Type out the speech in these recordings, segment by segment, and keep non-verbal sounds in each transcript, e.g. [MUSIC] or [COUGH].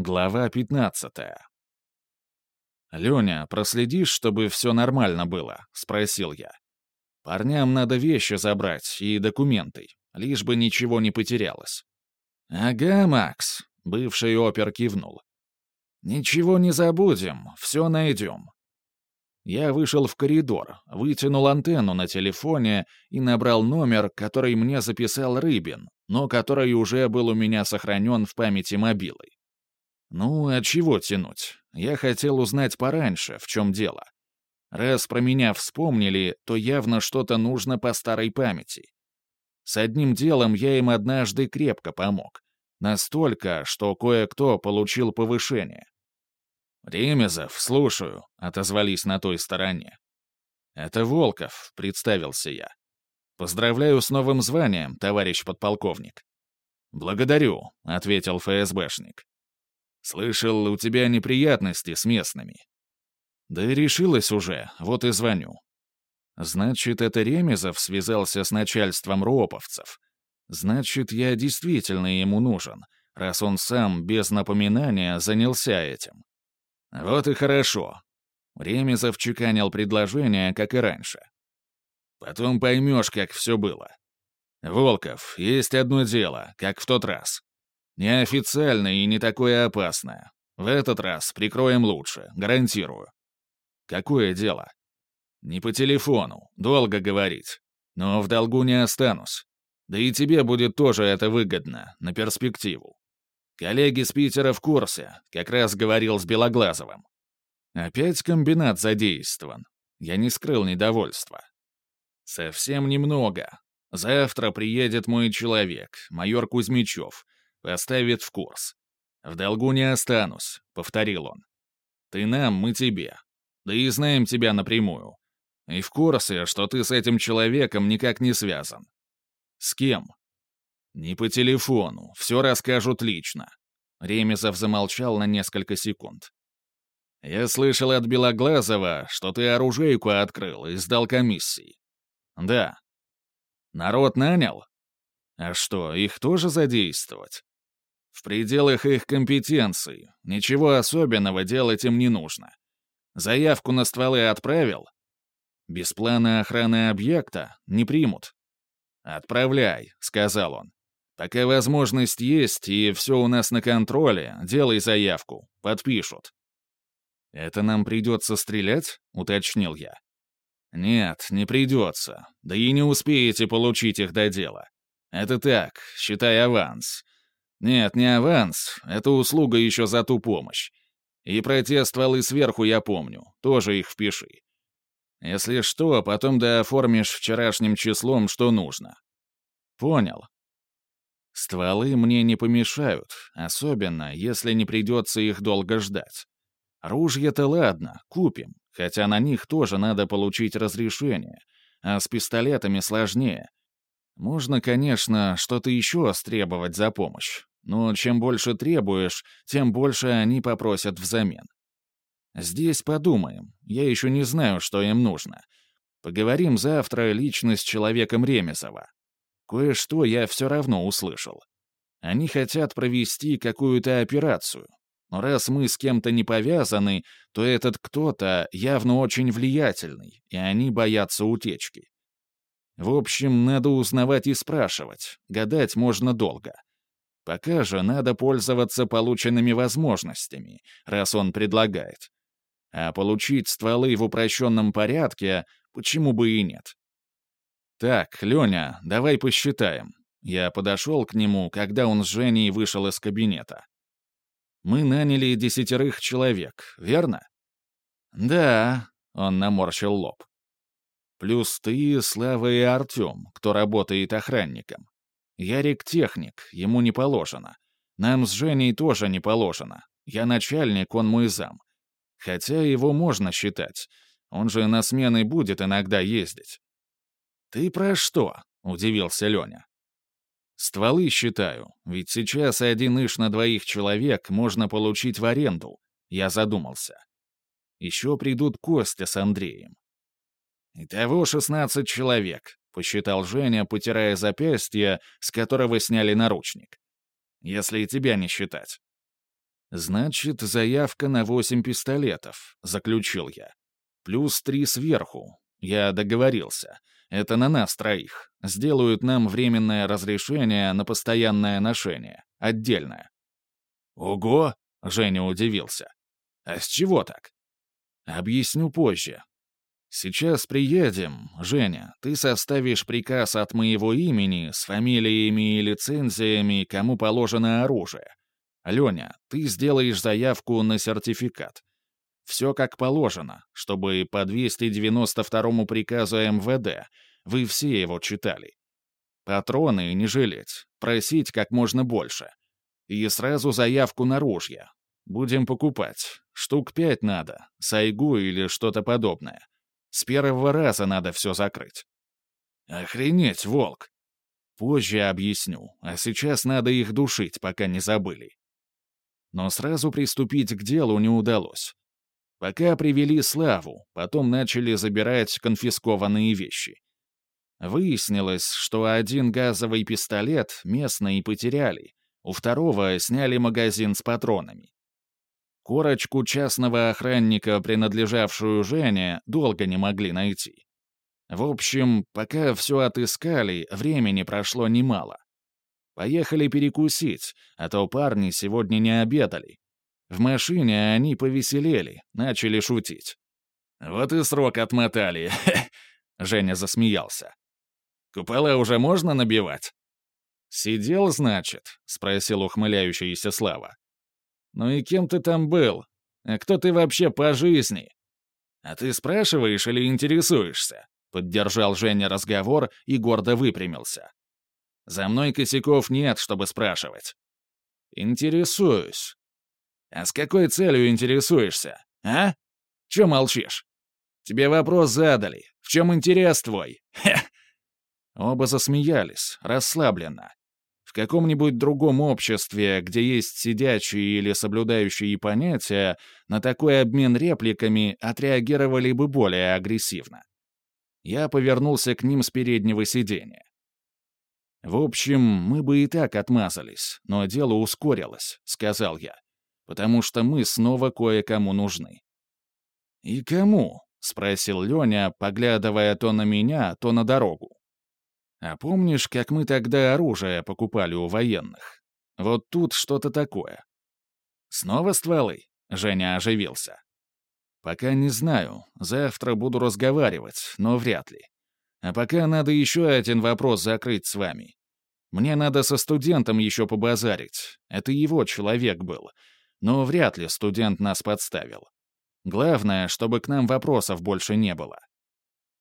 Глава 15. «Леня, проследишь, чтобы все нормально было?» — спросил я. «Парням надо вещи забрать и документы, лишь бы ничего не потерялось». «Ага, Макс», — бывший опер кивнул. «Ничего не забудем, все найдем». Я вышел в коридор, вытянул антенну на телефоне и набрал номер, который мне записал Рыбин, но который уже был у меня сохранен в памяти мобилы. Ну, а чего тянуть? Я хотел узнать пораньше, в чем дело. Раз про меня вспомнили, то явно что-то нужно по старой памяти. С одним делом я им однажды крепко помог. Настолько, что кое-кто получил повышение. «Ремезов, слушаю», — отозвались на той стороне. «Это Волков», — представился я. «Поздравляю с новым званием, товарищ подполковник». «Благодарю», — ответил ФСБшник. Слышал, у тебя неприятности с местными. Да и решилась уже, вот и звоню. Значит, это Ремезов связался с начальством роповцев. Значит, я действительно ему нужен, раз он сам без напоминания занялся этим. Вот и хорошо. Ремезов чеканил предложение, как и раньше. Потом поймешь, как все было. Волков, есть одно дело, как в тот раз. Неофициально и не такое опасное. В этот раз прикроем лучше, гарантирую. Какое дело? Не по телефону, долго говорить. Но в долгу не останусь. Да и тебе будет тоже это выгодно, на перспективу. Коллеги с Питера в курсе, как раз говорил с Белоглазовым. Опять комбинат задействован. Я не скрыл недовольства. Совсем немного. Завтра приедет мой человек, майор Кузьмичев, Поставит в курс. «В долгу не останусь», — повторил он. «Ты нам, мы тебе. Да и знаем тебя напрямую. И в курсе, что ты с этим человеком никак не связан». «С кем?» «Не по телефону, все расскажут лично». Ремезов замолчал на несколько секунд. «Я слышал от Белоглазова, что ты оружейку открыл и сдал комиссии». «Да». «Народ нанял?» «А что, их тоже задействовать?» В пределах их компетенции. Ничего особенного делать им не нужно. Заявку на стволы отправил? Без плана охраны объекта не примут. «Отправляй», — сказал он. «Пока возможность есть и все у нас на контроле, делай заявку, подпишут». «Это нам придется стрелять?» — уточнил я. «Нет, не придется. Да и не успеете получить их до дела. Это так, считай аванс. Нет, не аванс, это услуга еще за ту помощь. И про те стволы сверху я помню, тоже их впиши. Если что, потом дооформишь вчерашним числом, что нужно. Понял. Стволы мне не помешают, особенно, если не придется их долго ждать. Ружья-то ладно, купим, хотя на них тоже надо получить разрешение, а с пистолетами сложнее. Можно, конечно, что-то еще стребовать за помощь, но чем больше требуешь, тем больше они попросят взамен. Здесь подумаем, я еще не знаю, что им нужно. Поговорим завтра лично с человеком Ремесова. Кое-что я все равно услышал. Они хотят провести какую-то операцию. Но раз мы с кем-то не повязаны, то этот кто-то явно очень влиятельный, и они боятся утечки. В общем, надо узнавать и спрашивать. Гадать можно долго. Пока же надо пользоваться полученными возможностями, раз он предлагает. А получить стволы в упрощенном порядке почему бы и нет? Так, Леня, давай посчитаем. Я подошел к нему, когда он с Женей вышел из кабинета. Мы наняли десятерых человек, верно? Да, он наморщил лоб. Плюс ты, Слава и Артем, кто работает охранником. Ярик техник, ему не положено. Нам с Женей тоже не положено. Я начальник, он мой зам. Хотя его можно считать. Он же на смены будет иногда ездить. «Ты про что?» — удивился Леня. «Стволы считаю, ведь сейчас один иш на двоих человек можно получить в аренду», — я задумался. Еще придут Костя с Андреем. «Итого шестнадцать человек», — посчитал Женя, потирая запястье, с которого сняли наручник. «Если тебя не считать». «Значит, заявка на восемь пистолетов», — заключил я. «Плюс три сверху. Я договорился. Это на нас троих. Сделают нам временное разрешение на постоянное ношение. Отдельное». «Ого!» — Женя удивился. «А с чего так?» «Объясню позже. Сейчас приедем, Женя. Ты составишь приказ от моего имени с фамилиями и лицензиями, кому положено оружие. Леня, ты сделаешь заявку на сертификат. Все как положено, чтобы по 292 приказу МВД вы все его читали. Патроны не жалеть, просить как можно больше. И сразу заявку на ружья. Будем покупать. Штук пять надо, сайгу или что-то подобное. С первого раза надо все закрыть. Охренеть, волк. Позже объясню, а сейчас надо их душить, пока не забыли. Но сразу приступить к делу не удалось. Пока привели Славу, потом начали забирать конфискованные вещи. Выяснилось, что один газовый пистолет местные потеряли, у второго сняли магазин с патронами. Корочку частного охранника, принадлежавшую Жене, долго не могли найти. В общем, пока все отыскали, времени прошло немало. Поехали перекусить, а то парни сегодня не обедали. В машине они повеселели, начали шутить. «Вот и срок отмотали», — [LAUGHS] Женя засмеялся. «Купола уже можно набивать?» «Сидел, значит?» — спросил ухмыляющийся Слава. «Ну и кем ты там был? А кто ты вообще по жизни?» «А ты спрашиваешь или интересуешься?» Поддержал Женя разговор и гордо выпрямился. «За мной косяков нет, чтобы спрашивать». «Интересуюсь». «А с какой целью интересуешься, а? Чё молчишь? Тебе вопрос задали. В чем интерес твой? Хе!» Оба засмеялись, расслабленно. Каком-нибудь другом обществе, где есть сидячие или соблюдающие понятия, на такой обмен репликами отреагировали бы более агрессивно. Я повернулся к ним с переднего сиденья. «В общем, мы бы и так отмазались, но дело ускорилось», — сказал я, «потому что мы снова кое-кому нужны». «И кому?» — спросил Леня, поглядывая то на меня, то на дорогу. А помнишь, как мы тогда оружие покупали у военных? Вот тут что-то такое. Снова стволы? Женя оживился. Пока не знаю. Завтра буду разговаривать, но вряд ли. А пока надо еще один вопрос закрыть с вами. Мне надо со студентом еще побазарить. Это его человек был. Но вряд ли студент нас подставил. Главное, чтобы к нам вопросов больше не было.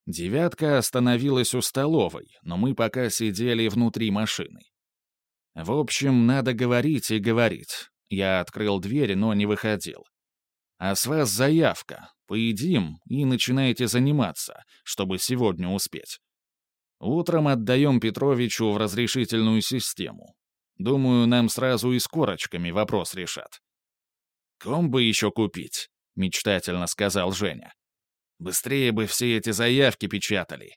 Девятка остановилась у столовой, но мы пока сидели внутри машины. В общем, надо говорить и говорить. Я открыл дверь, но не выходил. А с вас заявка. Поедим и начинайте заниматься, чтобы сегодня успеть. Утром отдаем Петровичу в разрешительную систему. Думаю, нам сразу и с корочками вопрос решат. «Ком бы еще купить?» — мечтательно сказал Женя. Быстрее бы все эти заявки печатали.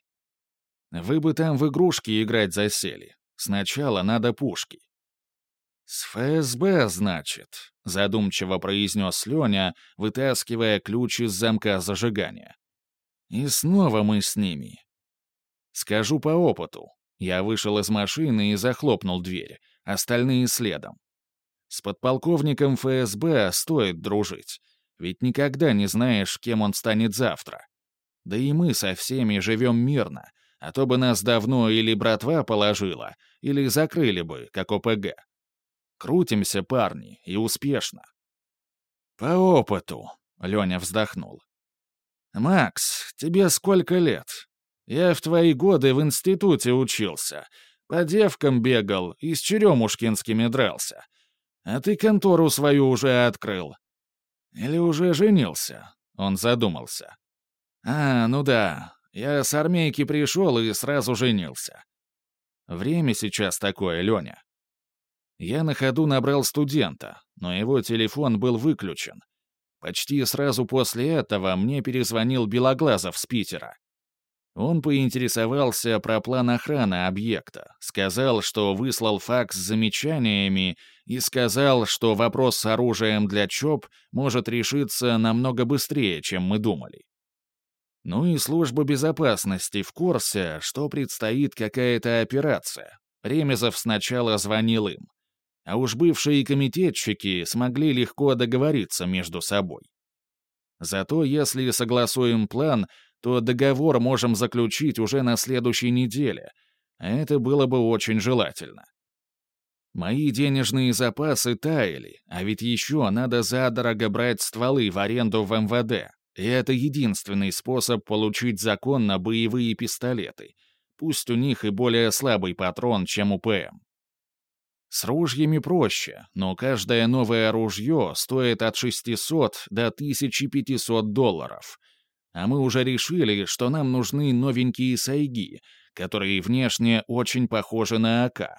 Вы бы там в игрушки играть засели. Сначала надо пушки. «С ФСБ, значит», — задумчиво произнес Леня, вытаскивая ключ из замка зажигания. «И снова мы с ними». «Скажу по опыту. Я вышел из машины и захлопнул дверь, остальные следом. С подполковником ФСБ стоит дружить. Ведь никогда не знаешь, кем он станет завтра. Да и мы со всеми живем мирно, а то бы нас давно или братва положила, или закрыли бы, как ОПГ. Крутимся, парни, и успешно. По опыту, — Леня вздохнул. «Макс, тебе сколько лет? Я в твои годы в институте учился, по девкам бегал и с черемушкинскими дрался. А ты контору свою уже открыл. Или уже женился?» Он задумался. «А, ну да, я с армейки пришел и сразу женился. Время сейчас такое, Леня. Я на ходу набрал студента, но его телефон был выключен. Почти сразу после этого мне перезвонил Белоглазов с Питера. Он поинтересовался про план охраны объекта, сказал, что выслал факс с замечаниями, и сказал, что вопрос с оружием для ЧОП может решиться намного быстрее, чем мы думали. Ну и служба безопасности в курсе, что предстоит какая-то операция. Ремезов сначала звонил им. А уж бывшие комитетчики смогли легко договориться между собой. Зато если согласуем план, то договор можем заключить уже на следующей неделе. Это было бы очень желательно. Мои денежные запасы таяли, а ведь еще надо задорого брать стволы в аренду в МВД. И это единственный способ получить законно боевые пистолеты. Пусть у них и более слабый патрон, чем у ПМ. С ружьями проще, но каждое новое ружье стоит от 600 до 1500 долларов. А мы уже решили, что нам нужны новенькие сайги, которые внешне очень похожи на АК.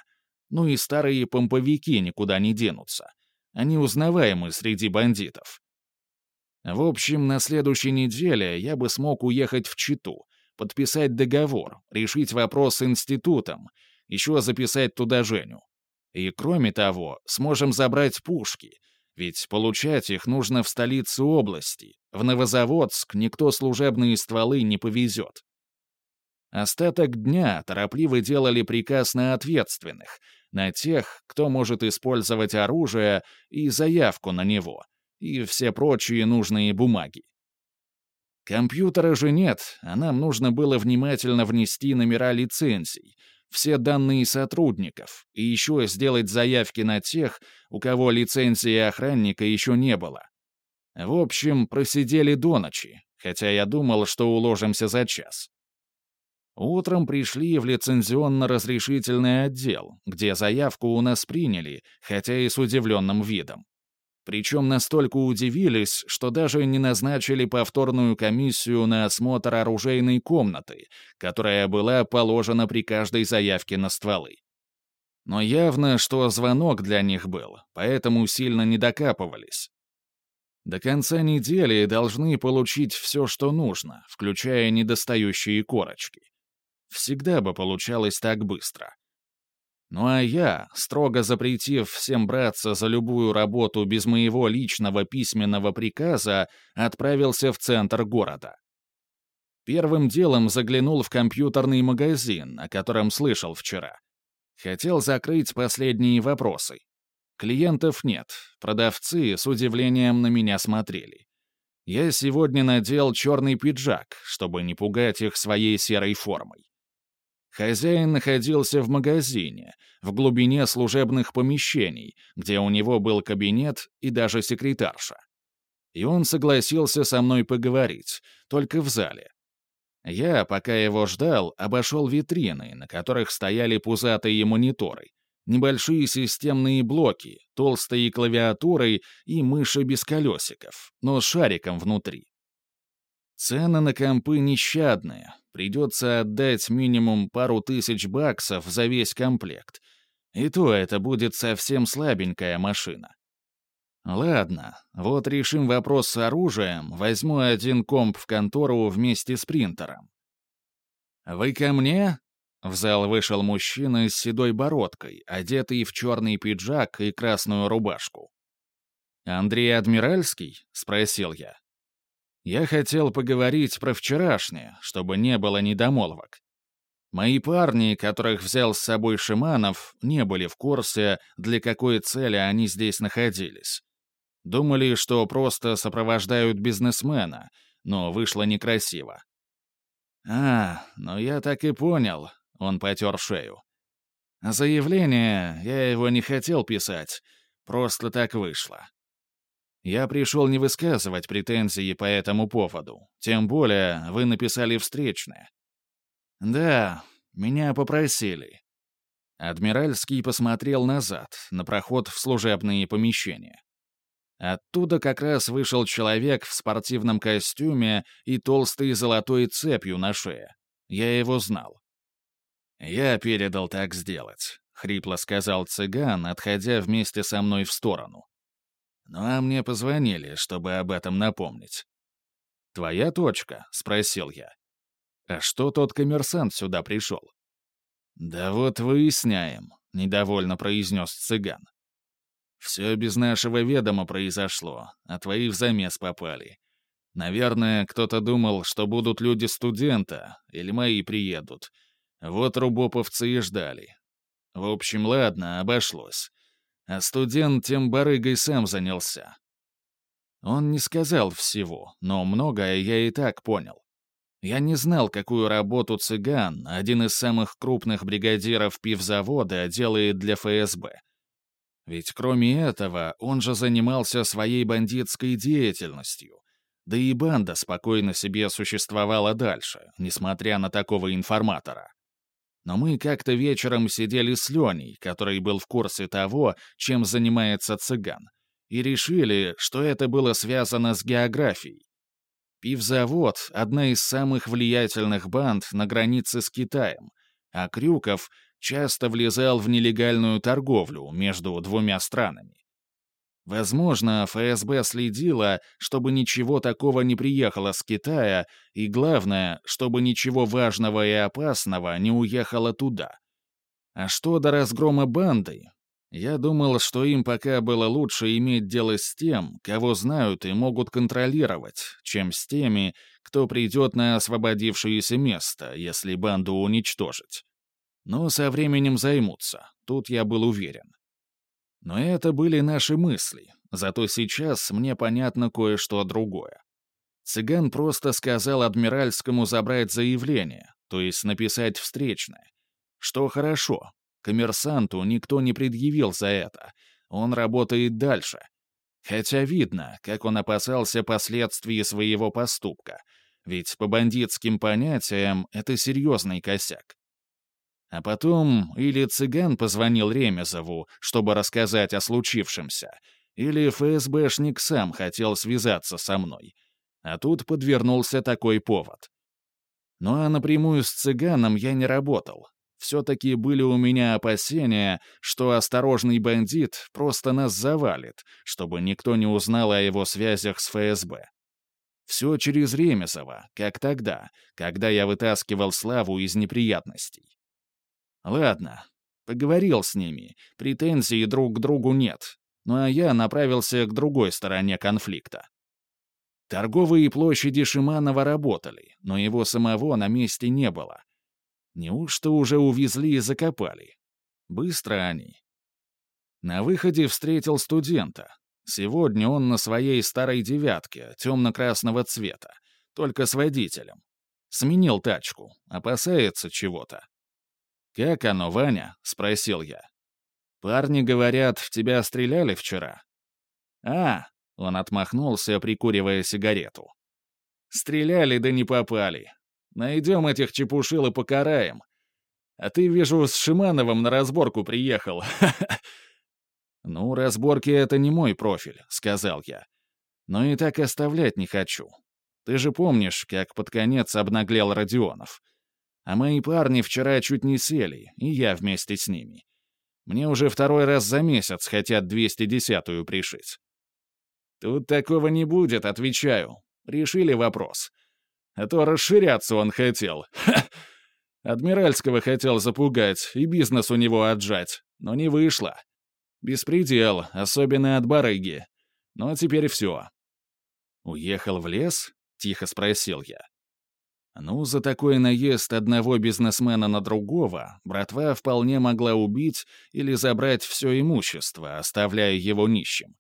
Ну и старые помповики никуда не денутся. Они узнаваемы среди бандитов. В общем, на следующей неделе я бы смог уехать в Читу, подписать договор, решить вопрос с институтом, еще записать туда Женю. И кроме того, сможем забрать пушки, ведь получать их нужно в столице области. В Новозаводск никто служебные стволы не повезет. Остаток дня торопливо делали приказ на ответственных, на тех, кто может использовать оружие и заявку на него, и все прочие нужные бумаги. Компьютера же нет, а нам нужно было внимательно внести номера лицензий, все данные сотрудников и еще сделать заявки на тех, у кого лицензии охранника еще не было. В общем, просидели до ночи, хотя я думал, что уложимся за час. Утром пришли в лицензионно-разрешительный отдел, где заявку у нас приняли, хотя и с удивленным видом. Причем настолько удивились, что даже не назначили повторную комиссию на осмотр оружейной комнаты, которая была положена при каждой заявке на стволы. Но явно, что звонок для них был, поэтому сильно не докапывались. До конца недели должны получить все, что нужно, включая недостающие корочки. Всегда бы получалось так быстро. Ну а я, строго запретив всем браться за любую работу без моего личного письменного приказа, отправился в центр города. Первым делом заглянул в компьютерный магазин, о котором слышал вчера. Хотел закрыть последние вопросы. Клиентов нет, продавцы с удивлением на меня смотрели. Я сегодня надел черный пиджак, чтобы не пугать их своей серой формой. Хозяин находился в магазине, в глубине служебных помещений, где у него был кабинет и даже секретарша. И он согласился со мной поговорить, только в зале. Я, пока его ждал, обошел витрины, на которых стояли пузатые мониторы, небольшие системные блоки, толстые клавиатуры и мыши без колесиков, но с шариком внутри. Цены на компы нещадные, придется отдать минимум пару тысяч баксов за весь комплект. И то это будет совсем слабенькая машина. Ладно, вот решим вопрос с оружием, возьму один комп в контору вместе с принтером. «Вы ко мне?» В зал вышел мужчина с седой бородкой, одетый в черный пиджак и красную рубашку. «Андрей Адмиральский?» — спросил я. Я хотел поговорить про вчерашнее, чтобы не было недомолвок. Мои парни, которых взял с собой Шиманов, не были в курсе, для какой цели они здесь находились. Думали, что просто сопровождают бизнесмена, но вышло некрасиво. «А, ну я так и понял», — он потер шею. «Заявление, я его не хотел писать, просто так вышло. Я пришел не высказывать претензии по этому поводу. Тем более вы написали встречное. Да, меня попросили. Адмиральский посмотрел назад, на проход в служебные помещения. Оттуда как раз вышел человек в спортивном костюме и толстой золотой цепью на шее. Я его знал. «Я передал так сделать», — хрипло сказал цыган, отходя вместе со мной в сторону. Ну а мне позвонили, чтобы об этом напомнить. «Твоя точка?» — спросил я. «А что тот коммерсант сюда пришел?» «Да вот выясняем», — недовольно произнес цыган. Все без нашего ведома произошло, а твои в замес попали. Наверное, кто-то думал, что будут люди студента, или мои приедут. Вот рубоповцы и ждали. В общем, ладно, обошлось. А студент тем барыгой сам занялся. Он не сказал всего, но многое я и так понял. Я не знал, какую работу цыган, один из самых крупных бригадиров пивзавода, делает для ФСБ. Ведь кроме этого, он же занимался своей бандитской деятельностью. Да и банда спокойно себе существовала дальше, несмотря на такого информатора. Но мы как-то вечером сидели с Леней, который был в курсе того, чем занимается цыган, и решили, что это было связано с географией. Пивзавод — одна из самых влиятельных банд на границе с Китаем, а Крюков часто влезал в нелегальную торговлю между двумя странами. Возможно, ФСБ следила, чтобы ничего такого не приехало с Китая, и главное, чтобы ничего важного и опасного не уехало туда. А что до разгрома банды? Я думал, что им пока было лучше иметь дело с тем, кого знают и могут контролировать, чем с теми, кто придет на освободившееся место, если банду уничтожить. Но со временем займутся, тут я был уверен. Но это были наши мысли, зато сейчас мне понятно кое-что другое. Цыган просто сказал Адмиральскому забрать заявление, то есть написать встречное. Что хорошо, коммерсанту никто не предъявил за это, он работает дальше. Хотя видно, как он опасался последствий своего поступка, ведь по бандитским понятиям это серьезный косяк. А потом или цыган позвонил Ремезову, чтобы рассказать о случившемся, или ФСБшник сам хотел связаться со мной. А тут подвернулся такой повод. Ну а напрямую с цыганом я не работал. Все-таки были у меня опасения, что осторожный бандит просто нас завалит, чтобы никто не узнал о его связях с ФСБ. Все через Ремезова, как тогда, когда я вытаскивал Славу из неприятностей. Ладно, поговорил с ними, претензий друг к другу нет. Ну а я направился к другой стороне конфликта. Торговые площади Шиманова работали, но его самого на месте не было. Неужто уже увезли и закопали? Быстро они. На выходе встретил студента. Сегодня он на своей старой «девятке» темно-красного цвета, только с водителем. Сменил тачку, опасается чего-то. «Как оно, Ваня?» — спросил я. «Парни говорят, в тебя стреляли вчера». «А!» — он отмахнулся, прикуривая сигарету. «Стреляли, да не попали. Найдем этих чепушил и покараем. А ты, вижу, с Шимановым на разборку приехал. [LAUGHS] «Ну, разборки — это не мой профиль», — сказал я. «Но и так оставлять не хочу. Ты же помнишь, как под конец обнаглел Родионов. А мои парни вчера чуть не сели, и я вместе с ними. Мне уже второй раз за месяц хотят 210-ю пришить. Тут такого не будет, отвечаю. Решили вопрос. А то расширяться он хотел. Ха! Адмиральского хотел запугать и бизнес у него отжать, но не вышло. Беспредел, особенно от барыги. Но теперь все. «Уехал в лес?» — тихо спросил я. Ну, за такой наезд одного бизнесмена на другого братва вполне могла убить или забрать все имущество, оставляя его нищим.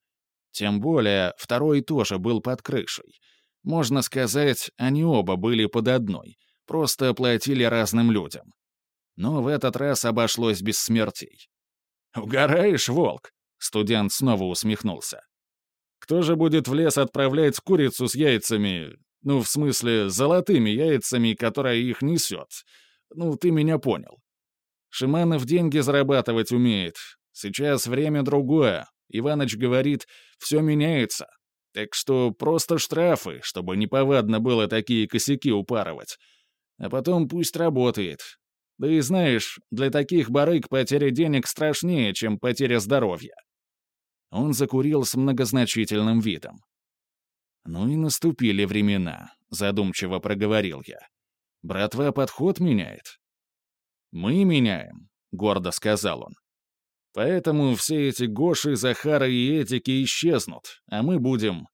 Тем более, второй тоже был под крышей. Можно сказать, они оба были под одной, просто платили разным людям. Но в этот раз обошлось без смертей. «Угораешь, волк?» — студент снова усмехнулся. «Кто же будет в лес отправлять курицу с яйцами, ну, в смысле, золотыми яйцами, которая их несет. Ну, ты меня понял. Шиманов деньги зарабатывать умеет. Сейчас время другое. Иваныч говорит, все меняется. Так что просто штрафы, чтобы неповадно было такие косяки упарывать. А потом пусть работает. Да и знаешь, для таких барыг потеря денег страшнее, чем потеря здоровья. Он закурил с многозначительным видом. «Ну и наступили времена», — задумчиво проговорил я. «Братва подход меняет». «Мы меняем», — гордо сказал он. Поэтому все эти Гоши, Захара и Этики исчезнут, а мы будем...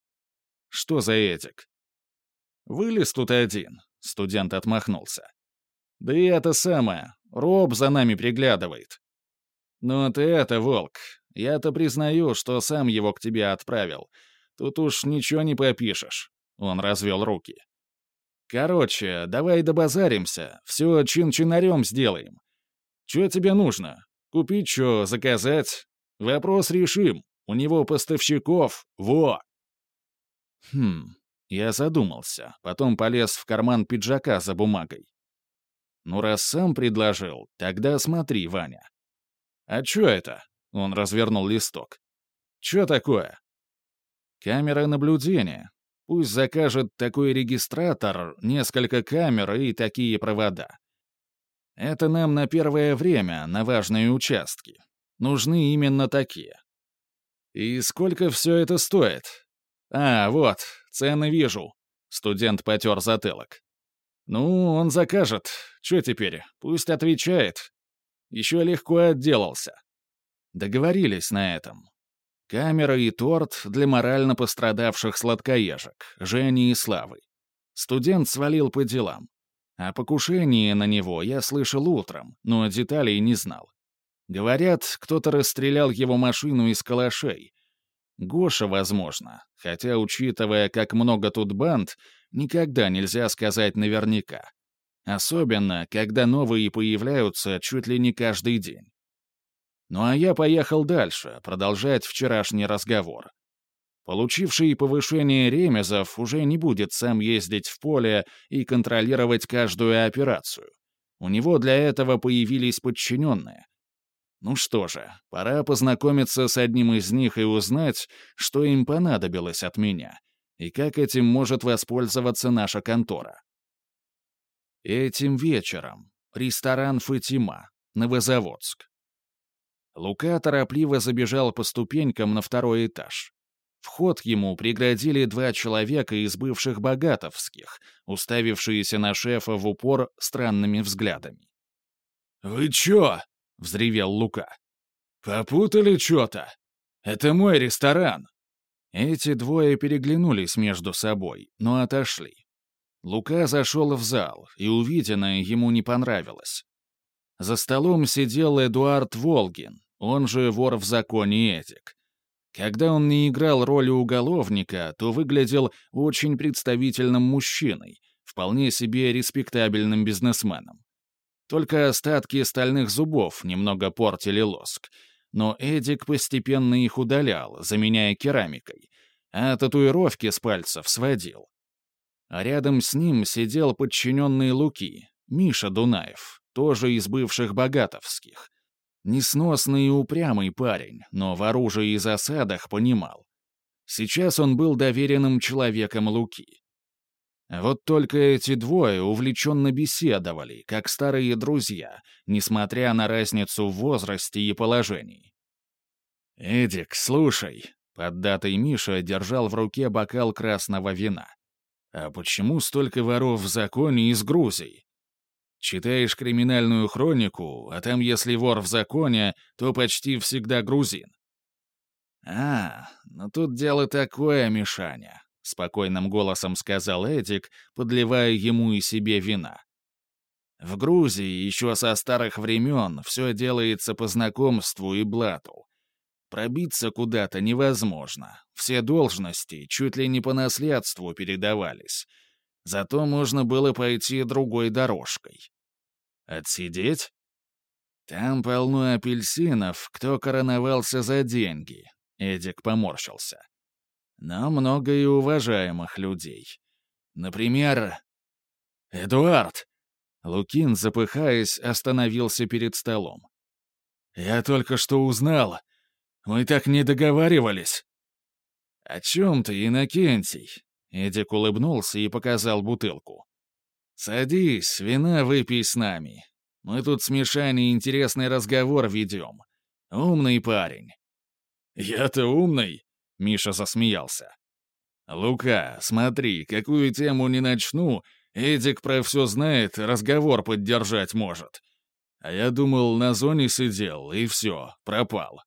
Что за Этик? Вылез тут один, студент отмахнулся. Да и это самое, Роб за нами приглядывает. Ну ты это, Волк, я-то признаю, что сам его к тебе отправил. Тут уж ничего не попишешь. Он развел руки. Короче, давай добазаримся, все чин-чинарем сделаем. Че тебе нужно? Купить что, заказать? Вопрос решим. У него поставщиков, во!» Хм, я задумался, потом полез в карман пиджака за бумагой. «Ну, раз сам предложил, тогда смотри, Ваня». «А чё это?» — он развернул листок. «Чё такое?» «Камера наблюдения. Пусть закажет такой регистратор, несколько камер и такие провода. Это нам на первое время, на важные участки. Нужны именно такие. И сколько все это стоит? А, вот, цены вижу. Студент потер затылок. Ну, он закажет. Че теперь? Пусть отвечает. Еще легко отделался. Договорились на этом. Камера и торт для морально пострадавших сладкоежек, Жени и Славы. Студент свалил по делам. О покушении на него я слышал утром, но деталей не знал. Говорят, кто-то расстрелял его машину из калашей. Гоша, возможно, хотя, учитывая, как много тут банд, никогда нельзя сказать наверняка. Особенно, когда новые появляются чуть ли не каждый день. Ну а я поехал дальше, продолжать вчерашний разговор. Получивший повышение Ремезов уже не будет сам ездить в поле и контролировать каждую операцию. У него для этого появились подчиненные. Ну что же, пора познакомиться с одним из них и узнать, что им понадобилось от меня, и как этим может воспользоваться наша контора. Этим вечером. Ресторан «Фатима», Новозаводск. Лука торопливо забежал по ступенькам на второй этаж. Вход ему преградили два человека из бывших богатовских, уставившиеся на шефа в упор странными взглядами. «Вы чё?» — взревел Лука. «Попутали чё-то? Это мой ресторан!» Эти двое переглянулись между собой, но отошли. Лука зашел в зал, и увиденное ему не понравилось. За столом сидел Эдуард Волгин, он же вор в законе Эдик. Когда он не играл роли уголовника, то выглядел очень представительным мужчиной, вполне себе респектабельным бизнесменом. Только остатки стальных зубов немного портили лоск, но Эдик постепенно их удалял, заменяя керамикой, а татуировки с пальцев сводил. А рядом с ним сидел подчиненный Луки, Миша Дунаев, тоже из бывших богатовских, Несносный и упрямый парень, но в оружии и засадах понимал. Сейчас он был доверенным человеком Луки. Вот только эти двое увлеченно беседовали, как старые друзья, несмотря на разницу в возрасте и положении. «Эдик, слушай», — поддатый Миша держал в руке бокал красного вина. «А почему столько воров в законе из Грузии? Читаешь криминальную хронику, а там, если вор в законе, то почти всегда грузин. «А, ну тут дело такое, Мишаня», — спокойным голосом сказал Эдик, подливая ему и себе вина. «В Грузии еще со старых времен все делается по знакомству и блату. Пробиться куда-то невозможно. Все должности чуть ли не по наследству передавались. Зато можно было пойти другой дорожкой. Отсидеть? Там полно апельсинов, кто короновался за деньги. Эдик поморщился. Но много и уважаемых людей. Например... Эдуард! Лукин, запыхаясь, остановился перед столом. «Я только что узнал. Мы так не договаривались». «О чем ты, Иннокентий?» Эдик улыбнулся и показал бутылку. «Садись, вина выпей с нами. Мы тут с Мишаней интересный разговор ведем. Умный парень». «Я-то умный?» — Миша засмеялся. «Лука, смотри, какую тему не начну, Эдик про все знает, разговор поддержать может. А я думал, на зоне сидел, и все, пропал.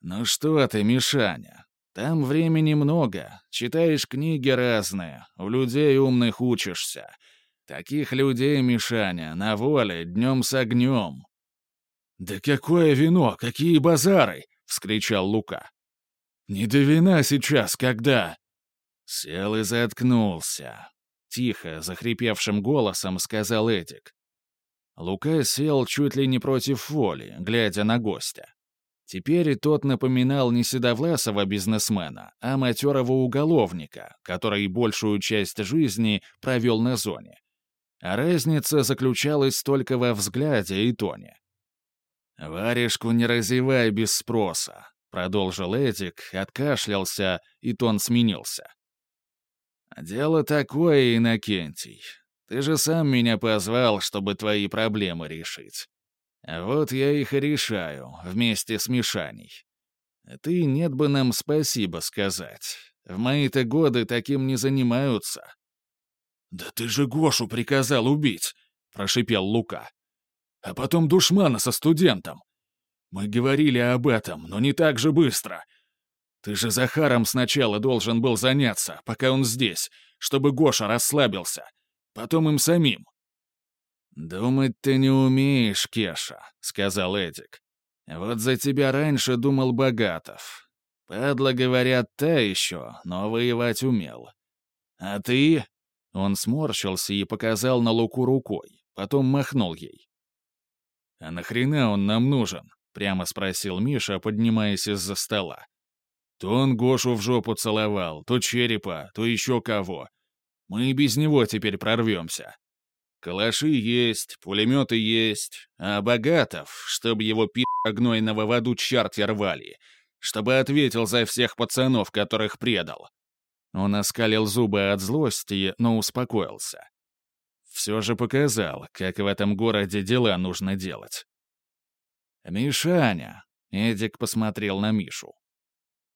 Ну что ты, Мишаня, там времени много, читаешь книги разные, у людей умных учишься. Таких людей, Мишаня, на воле, днем с огнем. «Да какое вино, какие базары!» — вскричал Лука. «Не до вина сейчас, когда...» Сел и заткнулся. Тихо, захрипевшим голосом сказал Эдик. Лука сел чуть ли не против воли, глядя на гостя. Теперь тот напоминал не седовласого бизнесмена, а матерого уголовника, который большую часть жизни провел на зоне. А разница заключалась только во взгляде и тоне. «Варежку не разевай без спроса», — продолжил Эдик, откашлялся, и тон сменился. «Дело такое, Иннокентий. Ты же сам меня позвал, чтобы твои проблемы решить. Вот я их и решаю, вместе с Мишаней. Ты нет бы нам спасибо сказать. В мои-то годы таким не занимаются». «Да ты же Гошу приказал убить!» — прошипел Лука. «А потом душмана со студентом. Мы говорили об этом, но не так же быстро. Ты же Захаром сначала должен был заняться, пока он здесь, чтобы Гоша расслабился. Потом им самим. «Думать ты не умеешь, Кеша», — сказал Эдик. «Вот за тебя раньше думал Богатов. Падла, говорят, та еще, но воевать умел. А ты...» Он сморщился и показал на Луку рукой, потом махнул ей. «А нахрена он нам нужен?» — прямо спросил Миша, поднимаясь из-за стола. То он Гошу в жопу целовал, то черепа, то еще кого. Мы и без него теперь прорвемся. Калаши есть, пулеметы есть, а Богатов, чтобы его пи*** гнойного в аду чарти рвали, чтобы ответил за всех пацанов, которых предал. Он оскалил зубы от злости, но успокоился. Все же показал, как в этом городе дела нужно делать. «Мишаня», — Эдик посмотрел на Мишу.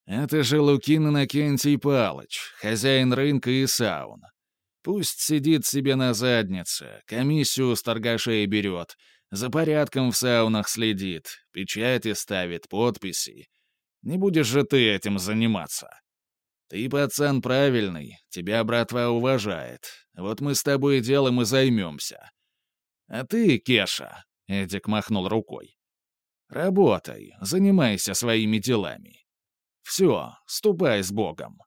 «Это же Лукин Иннокентий Палыч, хозяин рынка и саун. Пусть сидит себе на заднице, комиссию с торгашей берет, за порядком в саунах следит, печати ставит, подписи. Не будешь же ты этим заниматься. Ты пацан правильный, тебя братва уважает. Вот мы с тобой делом и займемся. А ты, Кеша, — Эдик махнул рукой, — работай, занимайся своими делами. Все, ступай с Богом.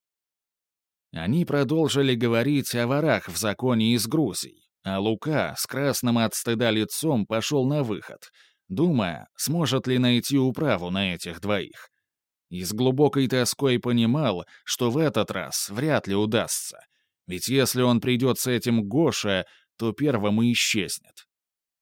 Они продолжили говорить о ворах в законе из Грузии, а Лука с красным от стыда лицом пошел на выход, думая, сможет ли найти управу на этих двоих. И с глубокой тоской понимал, что в этот раз вряд ли удастся, ведь если он придет с этим Гоша, то первым и исчезнет.